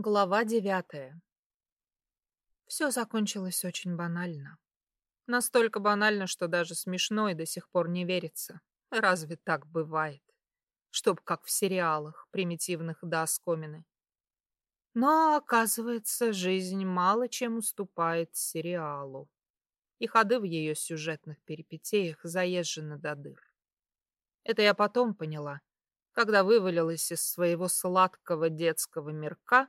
Глава девятая. Все закончилось очень банально. Настолько банально, что даже смешно и до сих пор не верится. Разве так бывает? Чтоб как в сериалах, примитивных до оскомины. Но, оказывается, жизнь мало чем уступает сериалу. И ходы в ее сюжетных перипетиях заезжены до дыр. Это я потом поняла, когда вывалилась из своего сладкого детского мирка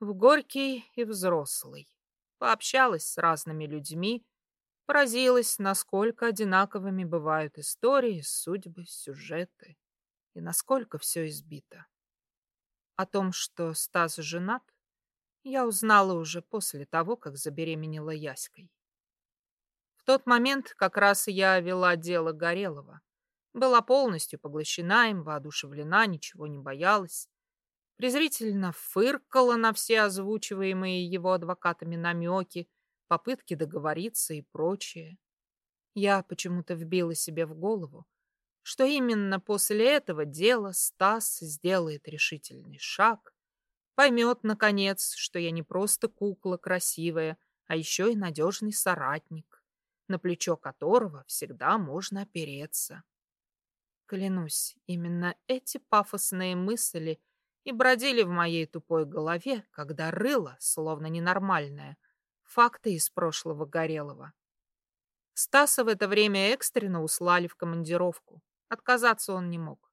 в горький и взрослый. Пообщалась с разными людьми, поразилась, насколько одинаковыми бывают истории, судьбы, сюжеты, и насколько все избито. О том, что Стас женат, я узнала уже после того, как забеременела Яськой. В тот момент как раз я вела дело Горелого. Была полностью поглощена им, воодушевлена, ничего не боялась презрительно фыркала на все озвучиваемые его адвокатами намеки, попытки договориться и прочее. Я почему-то вбила себе в голову, что именно после этого дела Стас сделает решительный шаг, поймет, наконец, что я не просто кукла красивая, а еще и надежный соратник, на плечо которого всегда можно опереться. Клянусь, именно эти пафосные мысли и бродили в моей тупой голове, когда рыло, словно ненормальное, факты из прошлого Горелого. Стаса в это время экстренно услали в командировку. Отказаться он не мог.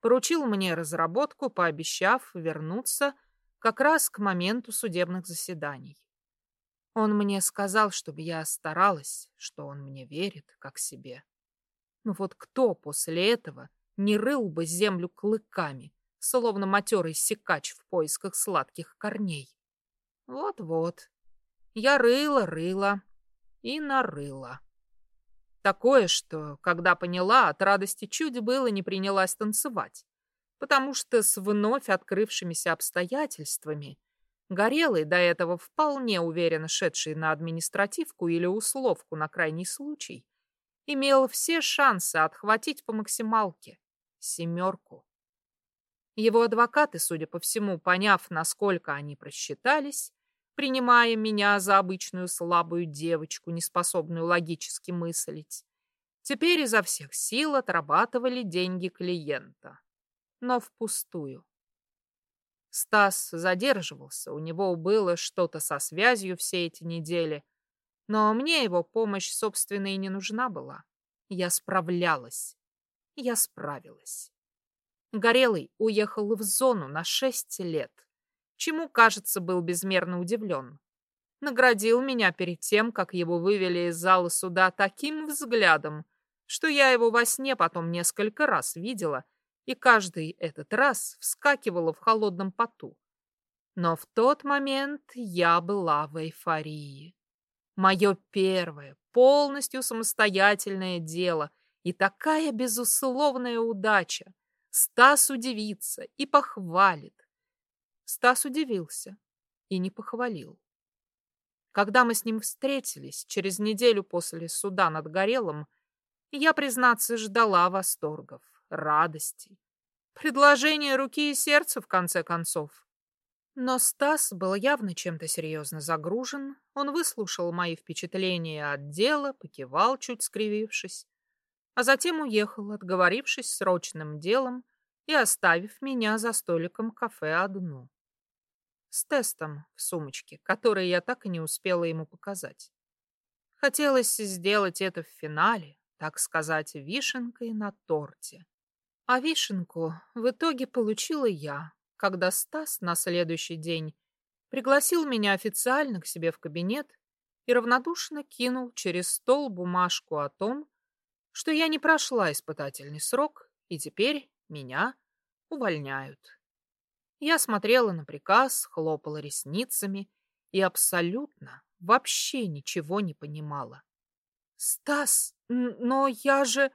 Поручил мне разработку, пообещав вернуться как раз к моменту судебных заседаний. Он мне сказал, чтобы я старалась, что он мне верит, как себе. Ну вот кто после этого не рыл бы землю клыками, словно матерый секач в поисках сладких корней. Вот-вот. Я рыла-рыла и нарыла. Такое, что, когда поняла, от радости чуть было не принялась танцевать, потому что с вновь открывшимися обстоятельствами Горелый, до этого вполне уверенно шедший на административку или условку на крайний случай, имел все шансы отхватить по максималке семерку. Его адвокаты, судя по всему, поняв, насколько они просчитались, принимая меня за обычную слабую девочку, неспособную логически мыслить, теперь изо всех сил отрабатывали деньги клиента. Но впустую. Стас задерживался, у него было что-то со связью все эти недели, но мне его помощь, собственно, и не нужна была. Я справлялась. Я справилась. Горелый уехал в зону на шесть лет, чему, кажется, был безмерно удивлен. Наградил меня перед тем, как его вывели из зала суда таким взглядом, что я его во сне потом несколько раз видела, и каждый этот раз вскакивала в холодном поту. Но в тот момент я была в эйфории. Мое первое, полностью самостоятельное дело и такая безусловная удача. Стас удивится и похвалит. Стас удивился и не похвалил. Когда мы с ним встретились через неделю после суда над Горелым, я, признаться, ждала восторгов, радости, предложения руки и сердца, в конце концов. Но Стас был явно чем-то серьезно загружен. Он выслушал мои впечатления от дела, покивал, чуть скривившись, а затем уехал, отговорившись срочным делом и оставив меня за столиком кафе одну. С тестом в сумочке, который я так и не успела ему показать. Хотелось сделать это в финале, так сказать, вишенкой на торте. А вишенку в итоге получила я, когда Стас на следующий день пригласил меня официально к себе в кабинет и равнодушно кинул через стол бумажку о том, что я не прошла испытательный срок, и теперь меня увольняют. Я смотрела на приказ, хлопала ресницами и абсолютно вообще ничего не понимала. «Стас, но я же...»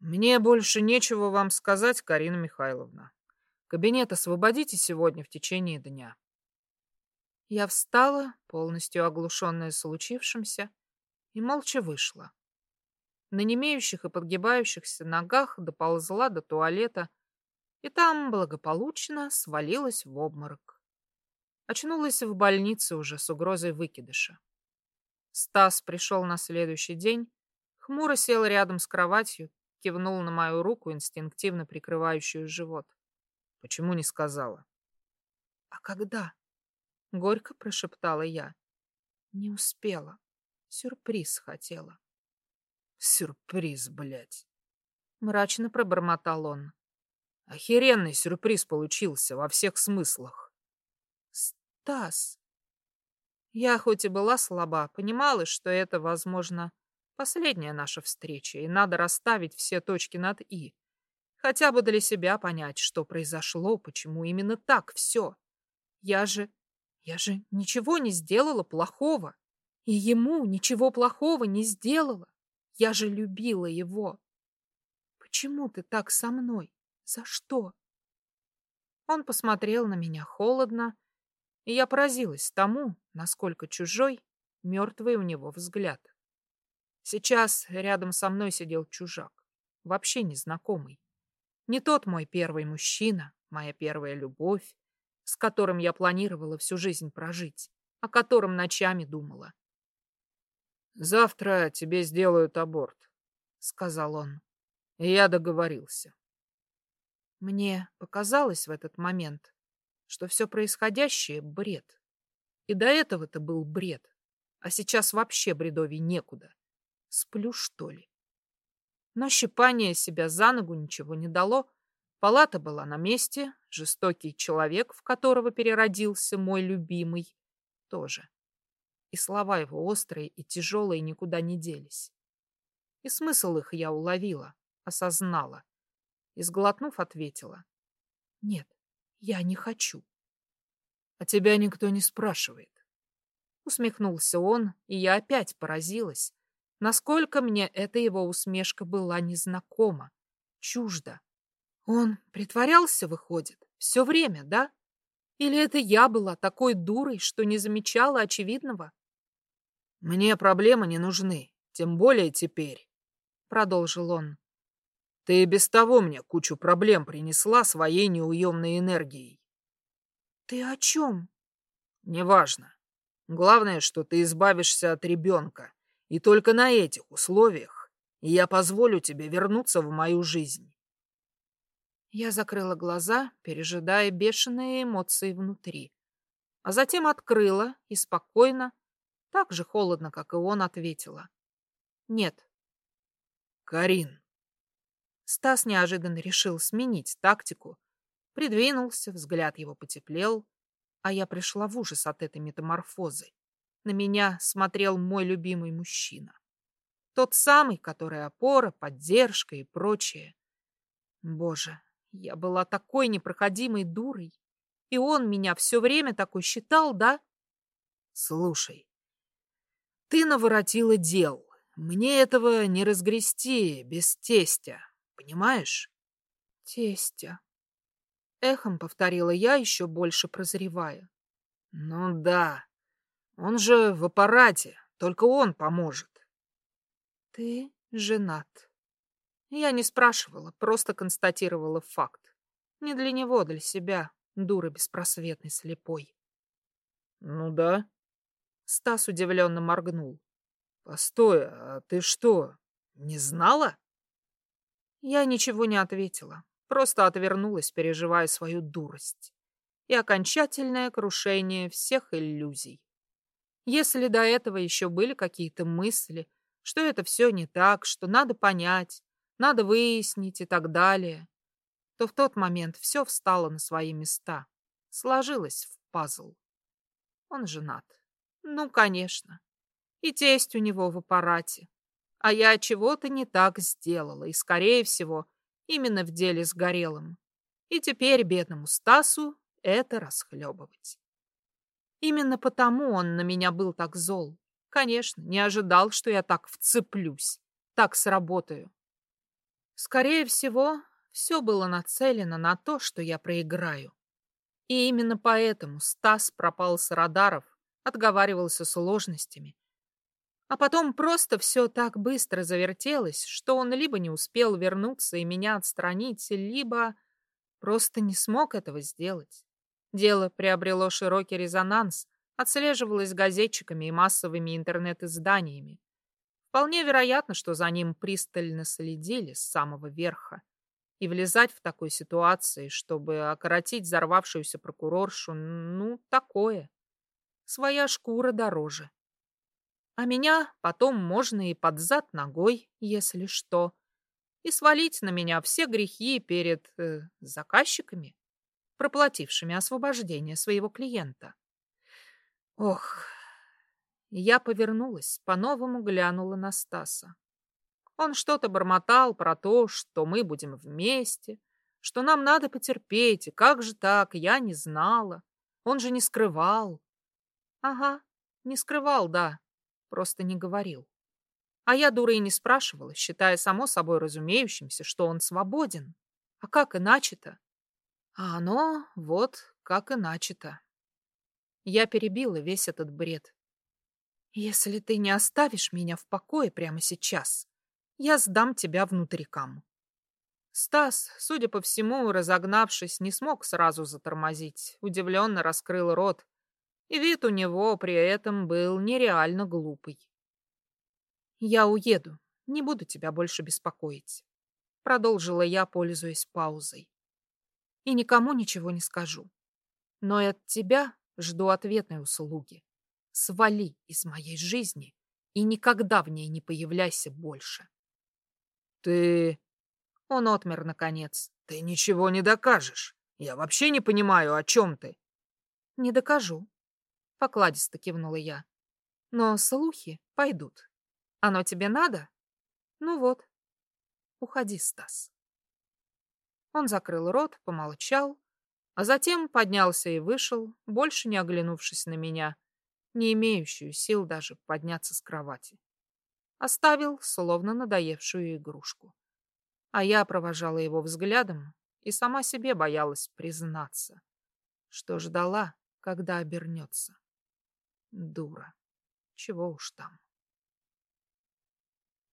«Мне больше нечего вам сказать, Карина Михайловна. Кабинет освободите сегодня в течение дня». Я встала, полностью оглушенная случившимся, и молча вышла на немеющих и подгибающихся ногах доползла до туалета и там благополучно свалилась в обморок. Очнулась в больнице уже с угрозой выкидыша. Стас пришел на следующий день, хмуро сел рядом с кроватью, кивнул на мою руку, инстинктивно прикрывающую живот. Почему не сказала? А когда? Горько прошептала я. Не успела. Сюрприз хотела. Сюрприз, блядь. Мрачно пробормотал он. Охеренный сюрприз получился во всех смыслах. Стас. Я хоть и была слаба, понимала, что это, возможно, последняя наша встреча, и надо расставить все точки над «и». Хотя бы для себя понять, что произошло, почему именно так все. Я же... я же ничего не сделала плохого. И ему ничего плохого не сделала. Я же любила его. Почему ты так со мной? За что? Он посмотрел на меня холодно, и я поразилась тому, насколько чужой, мертвый у него взгляд. Сейчас рядом со мной сидел чужак, вообще незнакомый. Не тот мой первый мужчина, моя первая любовь, с которым я планировала всю жизнь прожить, о котором ночами думала. «Завтра тебе сделают аборт», — сказал он. И я договорился. Мне показалось в этот момент, что все происходящее — бред. И до этого-то был бред, а сейчас вообще бредовей некуда. Сплю, что ли? Но щипание себя за ногу ничего не дало. Палата была на месте, жестокий человек, в которого переродился мой любимый, тоже. И слова его острые и тяжелые никуда не делись. И смысл их я уловила, осознала. И, сглотнув, ответила. Нет, я не хочу. А тебя никто не спрашивает. Усмехнулся он, и я опять поразилась, насколько мне эта его усмешка была незнакома, чужда. Он притворялся, выходит, все время, да? Или это я была такой дурой, что не замечала очевидного? Мне проблемы не нужны, тем более теперь, продолжил он. Ты и без того мне кучу проблем принесла своей неуемной энергией. Ты о чем? Неважно. Главное, что ты избавишься от ребенка и только на этих условиях я позволю тебе вернуться в мою жизнь. Я закрыла глаза, пережидая бешеные эмоции внутри. А затем открыла и спокойно, так же холодно, как и он, ответила. Нет. Карин. Стас неожиданно решил сменить тактику. Придвинулся, взгляд его потеплел, а я пришла в ужас от этой метаморфозы на меня смотрел мой любимый мужчина. Тот самый, который опора, поддержка и прочее. Боже, я была такой непроходимой дурой. И он меня все время такой считал, да? Слушай, ты наворотила дел. Мне этого не разгрести без тестя, понимаешь? Тестя. Эхом повторила я, еще больше прозревая. Ну да, он же в аппарате, только он поможет. Ты женат. Я не спрашивала, просто констатировала факт. Не для него, для себя, дура беспросветной слепой. Ну да. Стас удивленно моргнул. Постой, а ты что, не знала? Я ничего не ответила, просто отвернулась, переживая свою дурость и окончательное крушение всех иллюзий. Если до этого еще были какие-то мысли, что это все не так, что надо понять, надо выяснить и так далее, то в тот момент все встало на свои места, сложилось в пазл. Он женат. Ну, конечно. И тесть у него в аппарате. А я чего-то не так сделала, и, скорее всего, именно в деле с Горелым. И теперь бедному Стасу это расхлебывать. Именно потому он на меня был так зол. Конечно, не ожидал, что я так вцеплюсь, так сработаю. Скорее всего, все было нацелено на то, что я проиграю. И именно поэтому Стас пропал с радаров, отговаривался сложностями. А потом просто все так быстро завертелось, что он либо не успел вернуться и меня отстранить, либо просто не смог этого сделать. Дело приобрело широкий резонанс, отслеживалось газетчиками и массовыми интернет-изданиями. Вполне вероятно, что за ним пристально следили с самого верха. И влезать в такой ситуации, чтобы окоротить взорвавшуюся прокуроршу, ну, такое. Своя шкура дороже. А меня потом можно и под зад ногой, если что. И свалить на меня все грехи перед э, заказчиками, проплатившими освобождение своего клиента. Ох, я повернулась, по-новому глянула на Стаса. Он что-то бормотал про то, что мы будем вместе, что нам надо потерпеть, и как же так, я не знала. Он же не скрывал. Ага, не скрывал, да, просто не говорил. А я, дура, и не спрашивала, считая само собой разумеющимся, что он свободен. А как иначе-то? А оно вот как иначе-то. Я перебила весь этот бред. Если ты не оставишь меня в покое прямо сейчас, я сдам тебя внутрикам. Стас, судя по всему, разогнавшись, не смог сразу затормозить, удивленно раскрыл рот, и вид у него при этом был нереально глупый. «Я уеду, не буду тебя больше беспокоить», — продолжила я, пользуясь паузой. «И никому ничего не скажу. Но и от тебя жду ответной услуги свали из моей жизни и никогда в ней не появляйся больше. Ты... Он отмер, наконец. Ты ничего не докажешь. Я вообще не понимаю, о чем ты. Не докажу. Покладисто кивнула я. Но слухи пойдут. Оно тебе надо? Ну вот. Уходи, Стас. Он закрыл рот, помолчал, а затем поднялся и вышел, больше не оглянувшись на меня, не имеющую сил даже подняться с кровати. Оставил, словно надоевшую игрушку. А я провожала его взглядом и сама себе боялась признаться, что ждала, когда обернется. Дура. Чего уж там.